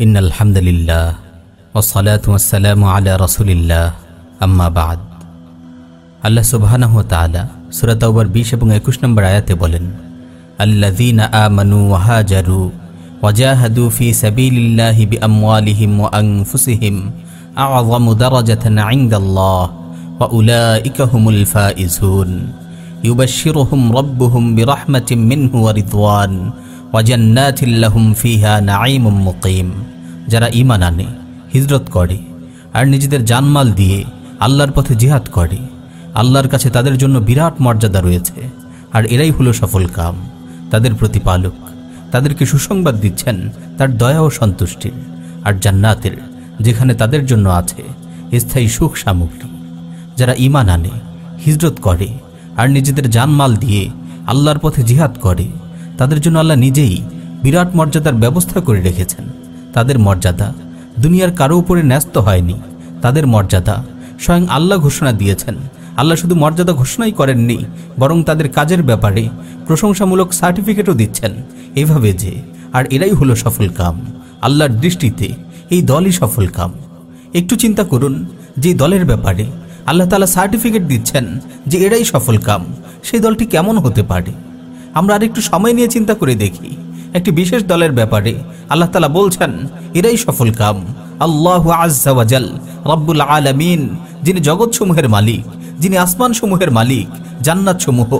إن الحمد لله والصلاة والسلام على رسول الله أما بعد আল্লাহ সুবহানাহু ওয়া তাআলা সূরা তাওবার 20 এবং 21 নম্বর আয়াতে বলেন আল্লাযীনা আমানু ওয়া হাজারু ওয়া জাহাদু ফি সাবিলিল্লাহি বিআমওয়ালিহিম ওয়া আনফুসিহিম আ'যামু দারাজাতান 'ইনদাল্লাহ ওয়া উলাইকা হুমুল ফাইজুন ইউবাশশিরুহুম রাব্বুহুম বিরাহমাতিন মিনহু ওয়া রিদওয়ান ফিহা যারা ঈমান আনে, হিজরত করে, আর নিজেদের জানমাল দিয়ে আল্লাহর পথে জিহাদ করে, আল্লাহর কাছে তাদের জন্য বিরাট মর্যাদা রয়েছে। আর এরাই হলো সফল কাম। তাদের প্রতিপালক, তাদেরকে সুসংবাদ দিচ্ছেন, তার দয়া ও সন্তুষ্টির আর জান্নাতের, যেখানে তাদের জন্য আছে, স্থায়ী সুখ সামগ্রী। যারা ইমান আনে, হিজরত করে, আর নিজেদের জানমাল দিয়ে আল্লাহর পথে জিহাদ করে তাদের জন্য আল্লাহ নিজেই বিরাট মর্যাদার ব্যবস্থা করে রেখেছেন। তাদের মর্যাদা দুনিয়ার কারও উপরে ন্যস্ত হয়নি। তাদের মর্যাদা স্বয়ং আল্লাহ ঘোষণা দিয়েছেন। আল্লাহ শুধু মর্যাদা ঘোষণাই করেননি, বরং তাদের কাজের ব্যাপারে প্রশংসামূলক সার্টিফিকেটও দিচ্ছেন। এভাবে যে, আর এরাই হলো সফল কাম। আল্লাহর দৃষ্টিতে এই দলই সফল কাম। একটু চিন্তা করুন, যে দলের ব্যাপারে আল্লাহ তালা সার্টিফিকেট দিচ্ছেন যে এরাই সফল কাম, সেই দলটি কেমন হতে পারে? আমরা আর একটু সময় নিয়ে চিন্তা করে দেখি। একটি বিশেষ দলের ব্যাপারে আল্লাহ তালা বলছেন, এরাই সফল কাম। আল্লাহ আজাল রব্বুল আলমিন, যিনি জগৎসমূহের মালিক, যিনি আসমান সমূহের মালিক জান্নাত সমূহ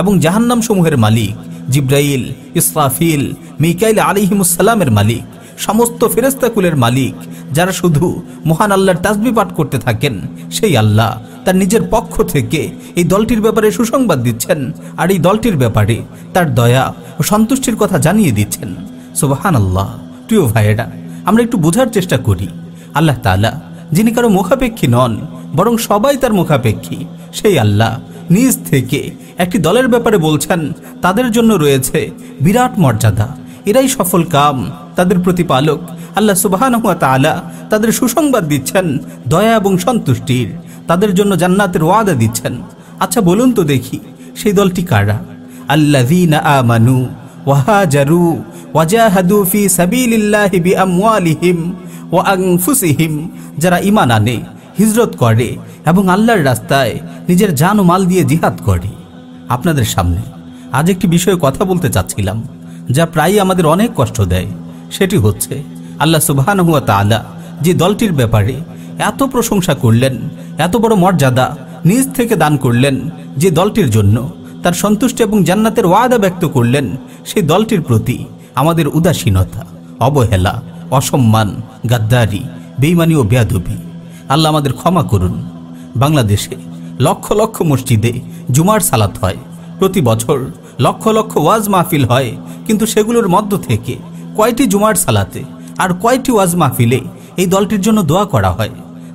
এবং জাহান্নাম সমূহের মালিক, জিব্রাইল, ইসরাফিল, মিকাইল আলিহিমুসাল্লামের মালিক, সমস্ত ফেরেস্তাকুলের মালিক, যারা শুধু মহান আল্লাহর তাসবি পাঠ করতে থাকেন, সেই আল্লাহ। তার নিজের পক্ষ থেকে এই দলটির ব্যাপারে সুসংবাদ দিচ্ছেন আর এই দলটির ব্যাপারে তার দয়া ও সন্তুষ্টির কথা জানিয়ে দিচ্ছেন। সুবাহান আল্লাহ প্রিয় ভাইয়েরা, আমরা একটু বোঝার চেষ্টা করি। আল্লাহ তালা যিনি কারও মুখাপেক্ষী নন, বরং সবাই তার মুখাপেক্ষী। সেই আল্লাহ নিজ থেকে একটি দলের ব্যাপারে বলছেন, তাদের জন্য রয়েছে বিরাট মর্যাদা। এরাই সফল কাম, তাদের প্রতিপালক। আল্লাহ সুবাহান তাদের সুসংবাদ দিচ্ছেন দয়া এবং সন্তুষ্টির। তাদের জন্য জান্নাতের ওয়াদা দিচ্ছেন। আচ্ছা বলুন তো দেখি, সেই দলটি কারা? আল্লাযীনা ওয়াহাজারু ওয়াজাহাদু ফি সাবিলিল্লাহি বিআমওয়ালিহিম ওয়া আনফুসিহিম, যারা ঈমান আনে, হিজরত করে এবং আল্লাহর রাস্তায় নিজের জান ও মাল দিয়ে জিহাদ করে। আপনাদের সামনে আজ একটি বিষয়ে কথা বলতে চাচ্ছিলাম, যা প্রায়ই আমাদের অনেক কষ্ট দেয়। সেটি হচ্ছে, আল্লাহ সুবহান হুয়া তালা যে দলটির ব্যাপারে এত প্রশংসা করলেন এত বড় মর্যাদা নিজ থেকে দান করলেন যে দলটির জন্য। তার সন্তুষ্টি এবং জান্নাতের ওয়াদা ব্যক্ত করলেন সেই দলটির প্রতি আমাদের উদাসীনতা, অবহেলা, অসম্মান, গাদ্দারি বেইমানি ও বেয়াদবি। আল্লাহ আমাদের ক্ষমা করুন। বাংলাদেশে লক্ষ লক্ষ মসজিদে জুমার সালাত হয়। প্রতি বছর লক্ষ লক্ষ ওয়াজ মাহফিল হয়। কিন্তু সেগুলোর মধ্য থেকে কয়টি জুমার সালাতে আর কয়টি ওয়াজ মাহফিলে এই দলটির জন্য দোয়া করা হয়।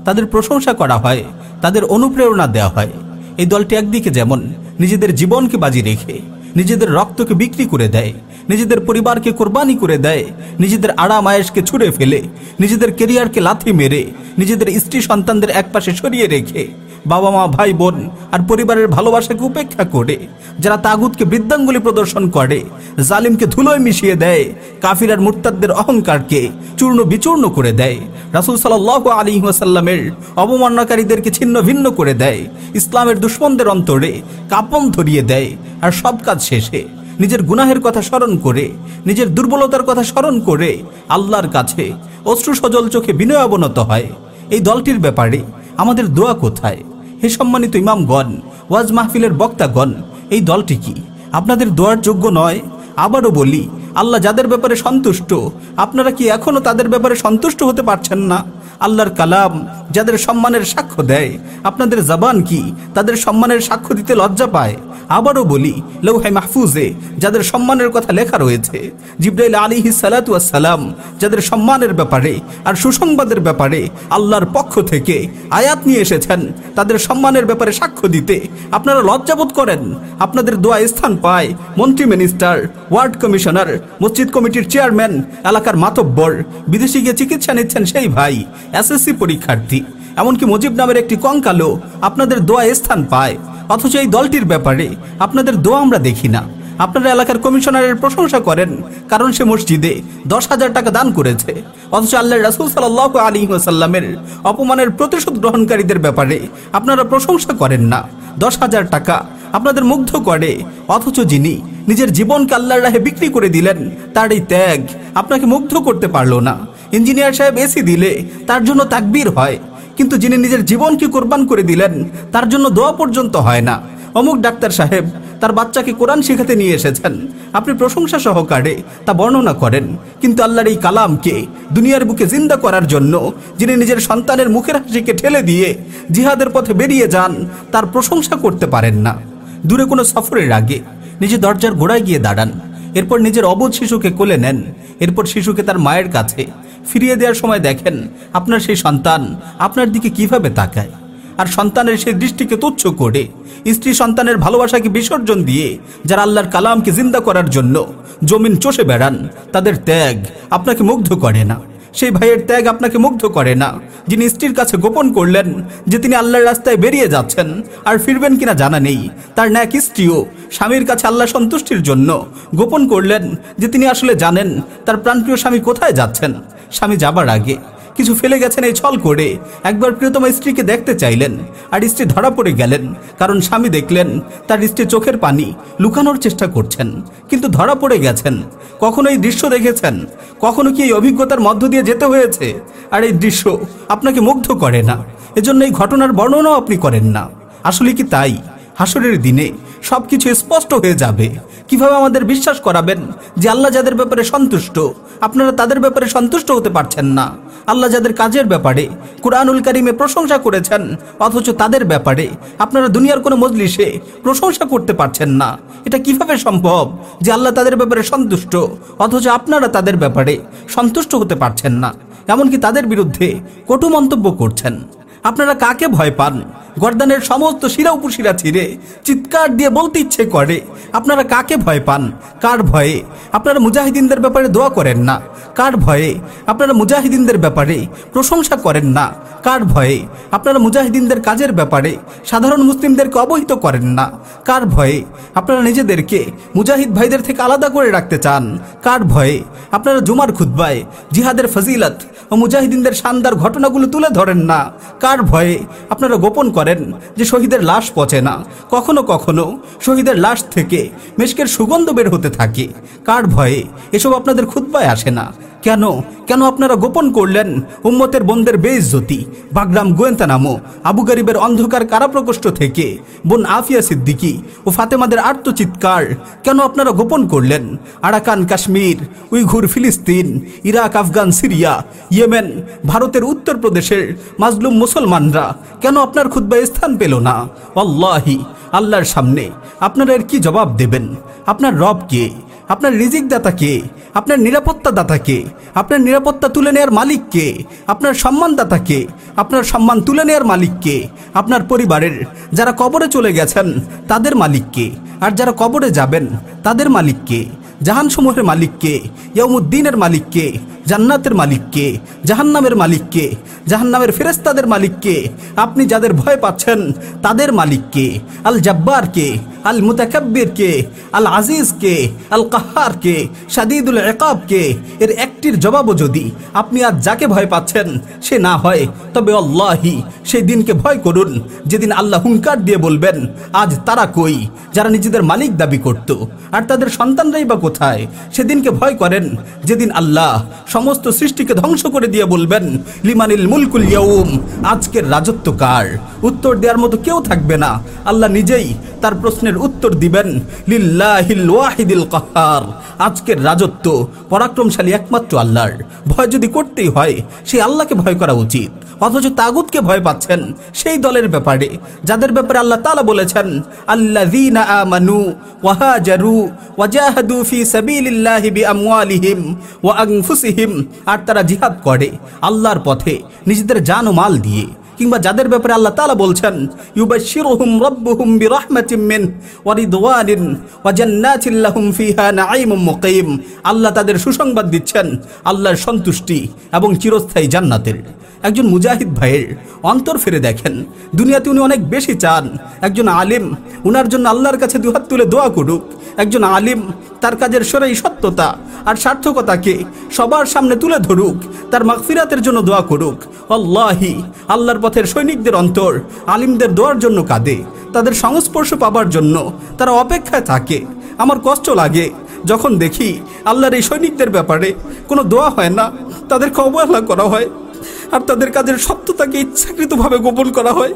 তাদের প্রশংসা করা হয়, তাদের অনুপ্রেরণা দেওয়া হয়। এই দলটি একদিকে যেমন নিজেদের জীবনকে বাজি রেখে, নিজেদের রক্তকে বিক্রি করে দেয়, নিজেদের পরিবারকে কোরবানি করে দেয়, নিজেদের আড়াম আয়েসকে ছুড়ে ফেলে, নিজেদের কেরিয়ারকে লাথি মেরে, নিজেদের স্ত্রী সন্তানদের একপাশে সরিয়ে রেখে বাবা মা, ভাই বোন আর পরিবারের ভালোবাসাকে উপেক্ষা করে, যারা তাগুদকে বৃদ্ধাঙ্গুলি প্রদর্শন করে, জালিমকে ধুলোয় মিশিয়ে দেয়, কাফির আর মুরতাদদের অহংকারকে চূর্ণ বিচূর্ণ করে দেয়, রাসুল সাল্লাহ আলী ওয়াসাল্লামের অবমাননাকারীদেরকে ছিন্ন ভিন্ন করে দেয়, ইসলামের দুশ্মনদের অন্তরে কাপন ধরিয়ে দেয়, আর সব কাজ শেষে নিজের গুনাহের কথা স্মরণ করে, নিজের দুর্বলতার কথা স্মরণ করে আল্লাহর কাছে অশ্রু সজল চোখে বিনয় অবনত হয়। এই দলটির ব্যাপারে আমাদের দোয়া কোথায়? হে সম্মানিত ইমামগণ, ওয়াজ মাহফিলের বক্তাগণ, এই দলটি কি? আপনাদের দোয়ার যোগ্য নয়? আবারও বলি, আল্লাহ যাদের ব্যাপারে সন্তুষ্ট, আপনারা কি এখনও তাদের ব্যাপারে সন্তুষ্ট হতে পারছেন না? আল্লাহর কালাম যাদের সম্মানের সাক্ষ্য দেয়, আপনাদের জবান কি তাদের সম্মানের সাক্ষ্য দিতে লজ্জা পায়? আবারও বলি লৌহাই মাহফুজে যাদের সম্মানের কথা লেখা রয়েছে, জিব্রাইল আলিহি সালাম যাদের সম্মানের ব্যাপারে আর সুসংবাদের ব্যাপারে আল্লাহর পক্ষ থেকে আয়াত নিয়ে এসেছেন, তাদের সম্মানের ব্যাপারে সাক্ষ্য দিতে আপনারা লজ্জাবোধ করেন। আপনাদের দোয়া স্থান পায় মন্ত্রী মিনিস্টার, ওয়ার্ড কমিশনার, মসজিদ কমিটির চেয়ারম্যান, এলাকার মাতব্বর, বিদেশি গিয়ে চিকিৎসা নিচ্ছেন সেই ভাই, এসএসসি পরীক্ষার্থী। এমনকি মুজিব নামের একটি কঙ্কালও আপনাদের দোয়া স্থান পায়। অথচ এই দলটির ব্যাপারে আপনাদের দোয়া আমরা দেখি না। আপনারা এলাকার কমিশনারের প্রশংসা করেন, কারণ সে মসজিদে দশ হাজার টাকা দান করেছে। অথচ আল্লাহ রাসুল সাল্লাহ আলী সাল্লামের অপমানের প্রতিশোধ গ্রহণকারীদের ব্যাপারে আপনারা প্রশংসা করেন না। দশ হাজার টাকা আপনাদের মুগ্ধ করে, অথচ যিনি নিজের জীবনকে আল্লাহর রাহে বিক্রি করে দিলেন, তার এই ত্যাগ আপনাকে মুগ্ধ করতে পারল না। ইঞ্জিনিয়ার সাহেব এসি দিলে তার জন্য তাকবীর হয়। কিন্তু যিনি নিজের জীবনকে কোরবান করে দিলেন, তার জন্য দোয়া পর্যন্ত হয় না। অমুক ডাক্তার সাহেব তার বাচ্চাকে কোরআন শেখাতে নিয়ে এসেছেন। আপনি প্রশংসা সহকারে তা বর্ণনা করেন। কিন্তু আল্লাহর এই কালামকে দুনিয়ার বুকে জিন্দা করার জন্য যিনি নিজের সন্তানের মুখের হাসিকে ঠেলে দিয়ে জিহাদের পথে বেরিয়ে যান, তার প্রশংসা করতে পারেন না। দূরে কোনো সফরের আগে নিজে দরজার গোড়ায় গিয়ে দাঁড়ান। এরপর নিজের অবোধ শিশুকে কোলে নেন। এরপর শিশুকে তার মায়ের কাছে ফিরিয়ে দেওয়ার সময় দেখেন আপনার সেই সন্তান আপনার দিকে কীভাবে তাকায়। আর সন্তানের সেই দৃষ্টিকে তুচ্ছ করে, স্ত্রী সন্তানের ভালোবাসাকে বিসর্জন দিয়ে যারা আল্লাহর কালামকে জিন্দা করার জন্য জমিন চষে বেড়ান, তাদের ত্যাগ আপনাকে মুগ্ধ করে না। সেই ভাইয়ের ত্যাগ আপনাকে মুগ্ধ করে না, যিনি স্ত্রীর কাছে গোপন করলেন যে তিনি আল্লাহর রাস্তায় বেরিয়ে যাচ্ছেন আর ফিরবেন কিনা জানা নেই। তার ন্যাক স্ত্রীও স্বামীর কাছে আল্লাহ সন্তুষ্টির জন্য গোপন করলেন যে তিনি আসলে জানেন তার প্রাণপ্রিয় স্বামী কোথায় যাচ্ছেন। স্বামী যাবার আগে কিছু ফেলে গেছেন এই ছল করে। একবার প্রিয়তম স্ত্রীকে দেখতে চাইলেন আর স্ত্রী ধরা পড়ে গেলেন, কারণ স্বামী দেখলেন তার স্ত্রী চোখের পানি লুকানোর চেষ্টা করছেন, কিন্তু ধরা পড়ে গেছেন। কখনো এই দৃশ্য দেখেছেন? কখনো কি এই অভিজ্ঞতার মধ্য দিয়ে যেতে হয়েছে? আর এই দৃশ্য আপনাকে মুগ্ধ করে না। এজন্য এই ঘটনার বর্ণনাও আপনি করেন না। আসলে কি তাই? হাসরের দিনে সবকিছু স্পষ্ট হয়ে যাবে। কীভাবে আমাদের বিশ্বাস করাবেন যে আল্লাহ যাদের ব্যাপারে সন্তুষ্ট, আপনারা তাদের ব্যাপারে সন্তুষ্ট হতে পারছেন না। আল্লাহ যাদের কাজের ব্যাপারে, কুরআনুল কারিমে প্রশংসা করেছেন, অথচ তাদের ব্যাপারে আপনারা দুনিয়ার কোনো মজলিসে প্রশংসা করতে পারছেন না। এটা কীভাবে সম্ভব যে আল্লাহ তাদের ব্যাপারে সন্তুষ্ট, অথচ আপনারা তাদের ব্যাপারে সন্তুষ্ট হতে পারছেন না? এমনকি তাদের বিরুদ্ধে কটু মন্তব্য করছেন। আপনারা কাকে ভয় পান? গর্দানের সমস্ত শিরা উপশিরা ছিঁড়ে চিৎকার দিয়ে বলতে ইচ্ছে করে, আপনারা কাকে ভয় পান? কার ভয়ে? আপনারা মুজাহিদিনদের ব্যাপারে দোয়া করেন না। কার ভয়ে? আপনারা মুজাহিদিনদের ব্যাপারে প্রশংসা করেন না। কার ভয়ে? আপনারা মুজাহিদিনদের কাজের ব্যাপারে সাধারণ মুসলিমদেরকে অবহিত করেন না। কার ভয়ে? আপনারা নিজেদেরকে মুজাহিদ ভাইদের থেকে আলাদা করে রাখতে চান। কার ভয়ে? আপনারা জুমার খুদ্বায় জিহাদের ফজিলত ও মুজাহিদিনদের শানদার ঘটনাগুলো তুলে ধরেন না। কার ভয়ে? আপনারা গোপন করেন যে শহীদের লাশ পচে না। কখনো কখনো শহীদের লাশ থেকে মেশকের সুগন্ধ বের হতে থাকে। কার ভয়ে এসব আপনাদের খুদ্বায় আসে না। কেন? কেন আপনারা গোপন করলেন? উম্মতের বন্দের বেইজ্জতি। বাগরাম গোয়েন্দা নামো আবু গরিবের অন্ধকার কারাপ্রকোষ্ঠ থেকে। বোন আফিয়া সিদ্দিকি ও ফাতেমাদের আর্তচিৎকার কেন আপনারা গোপন করলেন? আরাকান, কাশ্মীর, উইঘুর, ফিলিস্তিন, ইরাক, আফগান, সিরিয়া, ইয়েমেন, ভারতের উত্তরপ্রদেশের মাজলুম মুসলমানরা। কেন আপনার খুদ্বায় স্থান পেল না? অল্লাহি আল্লাহর সামনে আপনারা এর কি জবাব দেবেন? আপনার রব কে? আপনার রিজিক দাতা কে আপনার নিরাপত্তা দাতা কে আপনার নিরাপত্তা তুলে নেওয়ার মালিক কে আপনার সম্মান দাতা কে আপনার সম্মান তুলে নেওয়ার মালিক কে আপনার পরিবারের যারা কবরে চলে গেছেন তাদের মালিক কে আর যারা কবরে যাবেন তাদের মালিক কে জাহানসমূহের মালিককে ইয়মুদ্দিনের মালিককে জান্নাতের মালিককে জাহান্নামের মালিককে জাহান্নামের ফেরেস্তাদের মালিককে আপনি যাদের ভয় পাচ্ছেন তাদের মালিককে আল জব্বারকে আল মুতাকাব্বিরকে আল আজিজকে আল কাহারকে সাদিদুল একাবকে এর একটির জবাবও যদি আপনি আজ যাকে ভয় পাচ্ছেন সে না হয়, তবে আল্লাহি সেই দিনকে ভয় করুন। যেদিন আল্লাহ হুঙ্কার দিয়ে বলবেন, আজ তারা কই? যারা নিজেদের মালিক দাবি করত। আর তাদের সন্তানরাই বা কোথায়? সেদিনকে ভয় করেন। যেদিন আল্লাহ সমস্ত সৃষ্টিকে ধ্বংস করে দিয়ে বলবেন, লিমানিল মুলকুল ইয়াউম, আজকের রাজত্ব কার? উত্তর দেওয়ার মতো কেউ থাকবে না। আল্লাহ নিজেই তার প্রশ্নের উত্তর দিবেন কাহার। আজকের রাজত্ব পরাক্রমশালী একমাত্র আল্লাহর। ভয় যদি করতেই হয় সেই আল্লাহকে ভয় করা উচিত। অথচ তাগুতকে ভয় পাচ্ছেন সেই দলের ব্যাপারে, যাদের ব্যাপারে আল্লাহ তালা বলেছেন, আল্লাযীনা আর তারা জিহাদ করে আল্লাহর পথে নিজেদের জান ও মাল দিয়ে। কিংবা যাদের ব্যাপারে আল্লাহ তাআলা বলছেন, ইউবাশশিরুহুম রাব্বুহুম বিরাহমাতিম মিন ওয়া রিদওয়ানিন ওয়া জান্নাতিন লাহুম ফিহা নাঈমুম মুকিম। আল্লাহ তাদের সুসংবাদ দিচ্ছেন, আল্লাহর সন্তুষ্টি এবং চিরস্থায়ী জান্নাতের। একজন মুজাহিদ ভাইয়ের অন্তর ফিরে দেখেন, দুনিয়াতে উনি অনেক বেশি চান। একজন আলিম, উনার জন্য আল্লাহর কাছে দুহাত তুলে দোয়া করুক। একজন আলিম, তার কাজের সরাই সত্যতা আর সার্থকতাকে সবার সামনে তুলে ধরুক। তার মাগফিরাতের জন্য দোয়া করুক। আল্লাহি, আল্লাহর পথের সৈনিকদের অন্তর আলিমদের দোয়ার জন্য কাঁদে, তাদের সংস্পর্শ পাবার জন্য তারা অপেক্ষায় থাকে। আমার কষ্ট লাগে। যখন দেখি আল্লাহর এই সৈনিকদের ব্যাপারে কোনো দোয়া হয় না তাদেরকে অবহেলা করা হয় আর তাদের কাজের সত্যতাকে ইচ্ছাকৃতভাবে গোপন করা হয়,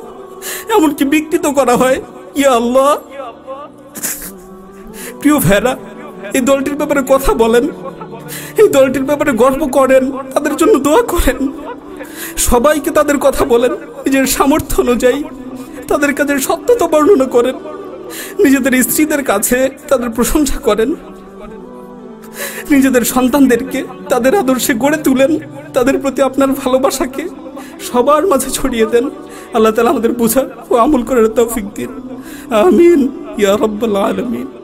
এমনকি বিকৃত করা হয়। ইয়া আল্লাহ! প্রিয় ভেরা এই দলটির ব্যাপারে কথা বলেন। এই দলটির ব্যাপারে গর্ব করেন, তাদের জন্য দোয়া করেন। সবাইকে তাদের কথা বলেন, নিজের সামর্থ্য অনুযায়ী তাদের কাজের সত্যতা বর্ণনা করেন, নিজেদের স্ত্রীদের কাছে তাদের প্রশংসা করেন, নিজেদের সন্তানদেরকে তাদের আদর্শে গড়ে তুলেন, তাদের প্রতি আপনার ভালোবাসাকে সবার মাঝে ছড়িয়ে দেন। আল্লাহ তালা আমাদের বোঝা ও আমল করার তৌফিক দিন। আমিন। ইয়া রব্বাল আলমিন।